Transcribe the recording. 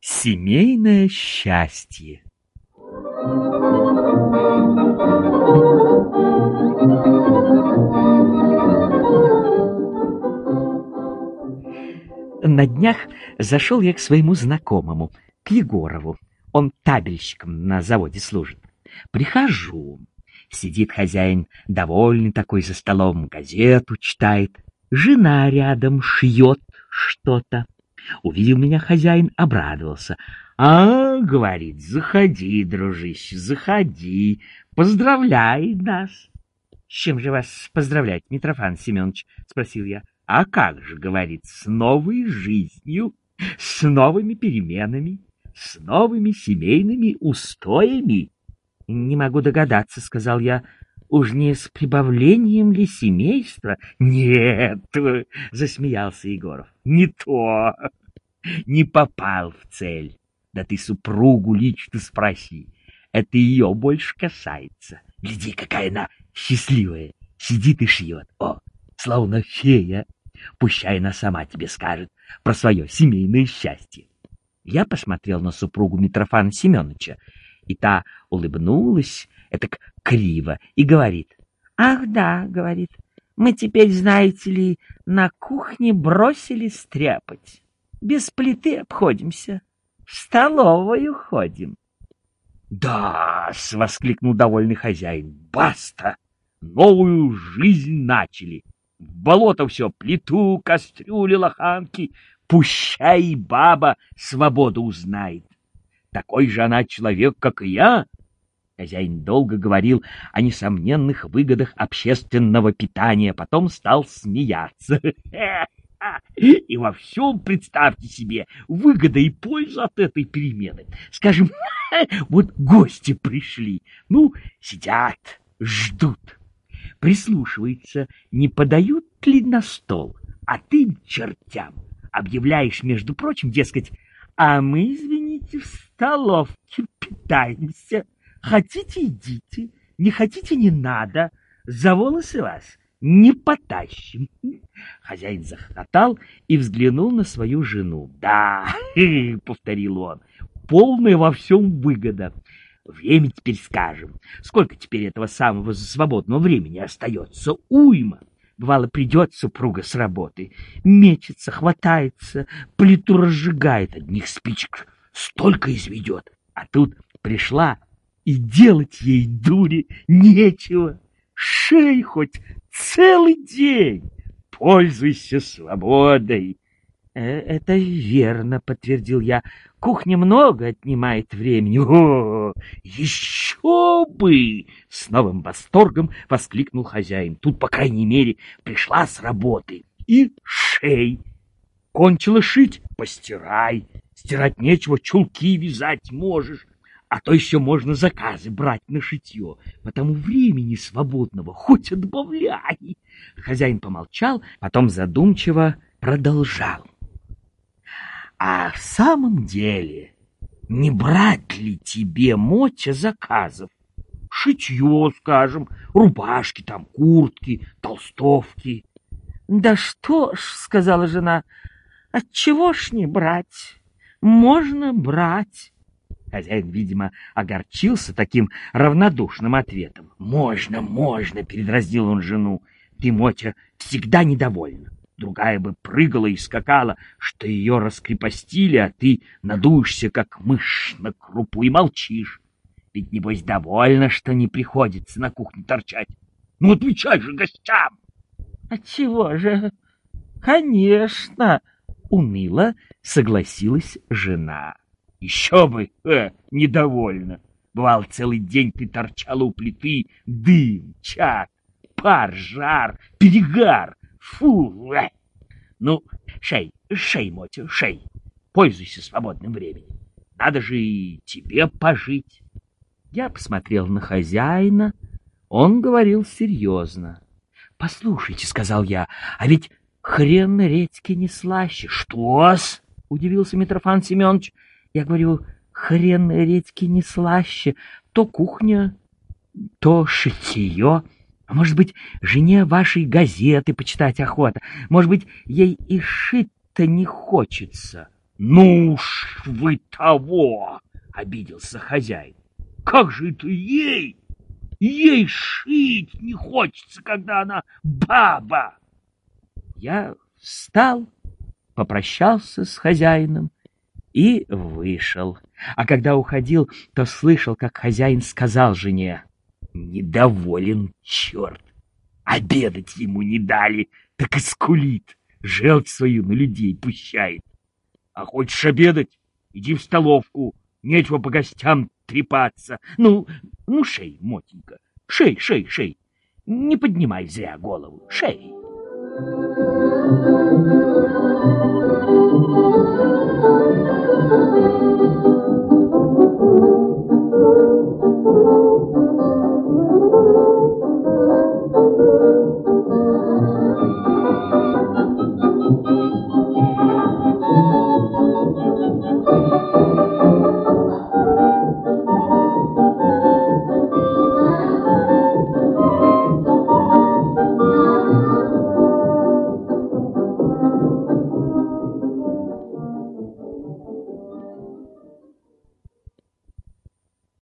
Семейное счастье На днях зашел я к своему знакомому, к Егорову. Он табельщиком на заводе служит. Прихожу. Сидит хозяин, довольный такой за столом, газету читает. Жена рядом шьет что-то. Увидел меня хозяин, обрадовался. «А, — говорит, — заходи, дружище, заходи, поздравляй нас». — С чем же вас поздравлять, Митрофан Семенович? — спросил я. — А как же, — говорит, — с новой жизнью, с новыми переменами, с новыми семейными устоями. — Не могу догадаться, — сказал я, — уж не с прибавлением ли семейства? — Нет, — засмеялся Егоров, — не то, не попал в цель. Да ты супругу лично спроси, это ее больше касается. Гляди, какая она счастливая, сидит и шьет. О, словно фея. Пущай она сама тебе скажет про свое семейное счастье. Я посмотрел на супругу Митрофана Семеновича, и та улыбнулась, это криво, и говорит. — Ах да, — говорит, — мы теперь, знаете ли, на кухне бросили стряпать. Без плиты обходимся, в столовую ходим. — Да, — воскликнул довольный хозяин, — баста! Новую жизнь начали. В болото все, плиту, кастрюли, лоханки. Пущай баба свободу узнает. Такой же она человек, как и я. Хозяин долго говорил о несомненных выгодах общественного питания, потом стал смеяться. И во всем, представьте себе, выгода и польза от этой перемены. Скажем, вот гости пришли, ну, сидят, ждут, прислушиваются, не подают ли на стол, а ты, чертям, объявляешь, между прочим, дескать, а мы, извините, в столовке питаемся. Хотите — идите, не хотите — не надо. За волосы вас не потащим. Хозяин захохотал и взглянул на свою жену. «Да», — повторил он, — «полная во всем выгода. Время теперь скажем. Сколько теперь этого самого свободного времени остается? Уйма. Бывало, придет супруга с работы, мечется, хватается, плиту разжигает, одних спичек столько изведет. А тут пришла, и делать ей, дури, нечего. Шей хоть целый день. Пользуйся свободой. Э, — Это верно, — подтвердил я. — Кухня много отнимает времени. — О, еще бы! — с новым восторгом воскликнул хозяин. Тут, по крайней мере, пришла с работы. И шей. Кончила шить — постирай. Стирать нечего, чулки вязать можешь. А то еще можно заказы брать на шитье. Потому времени свободного хоть отбавляй. Хозяин помолчал, потом задумчиво продолжал. А в самом деле, не брать ли тебе, Мотя, заказов? Шитье, скажем, рубашки там, куртки, толстовки. — Да что ж, — сказала жена, — отчего ж не брать? Можно брать. Хозяин, видимо, огорчился таким равнодушным ответом. — Можно, можно, — передразнил он жену. — Ты, Мотя, всегда недовольна. Другая бы прыгала и скакала, что ее раскрепостили, а ты надуешься, как мышь на крупу, и молчишь. Ведь, небось, довольна, что не приходится на кухне торчать. Ну, отвечай же гостям! — Отчего же? — Конечно! — уныло согласилась жена. — Еще бы, э, недовольна. Бывал, целый день ты торчала у плиты, дым, чад, пар, жар, перегар — Фу! Э. Ну, шей, шей, Мотя, шей. Пользуйся свободным временем. Надо же и тебе пожить. Я посмотрел на хозяина. Он говорил серьезно. — Послушайте, — сказал я, — а ведь хрен редьки не слаще. — Что-с? — удивился Митрофан Семенович. Я говорю, хрен редьки не слаще. То кухня, то шитье. А может быть, жене вашей газеты почитать охота? Может быть, ей и шить-то не хочется? — Ну уж вы того! — обиделся хозяин. — Как же это ей? Ей шить не хочется, когда она баба! Я встал, попрощался с хозяином и вышел. А когда уходил, то слышал, как хозяин сказал жене, «Недоволен черт! Обедать ему не дали, так и скулит, желчь свою на людей пущает. А хочешь обедать? Иди в столовку, нечего по гостям трепаться. Ну, ну, шей, мотенька, шей, шей, шей, не поднимай зря голову, шей!» Thank you.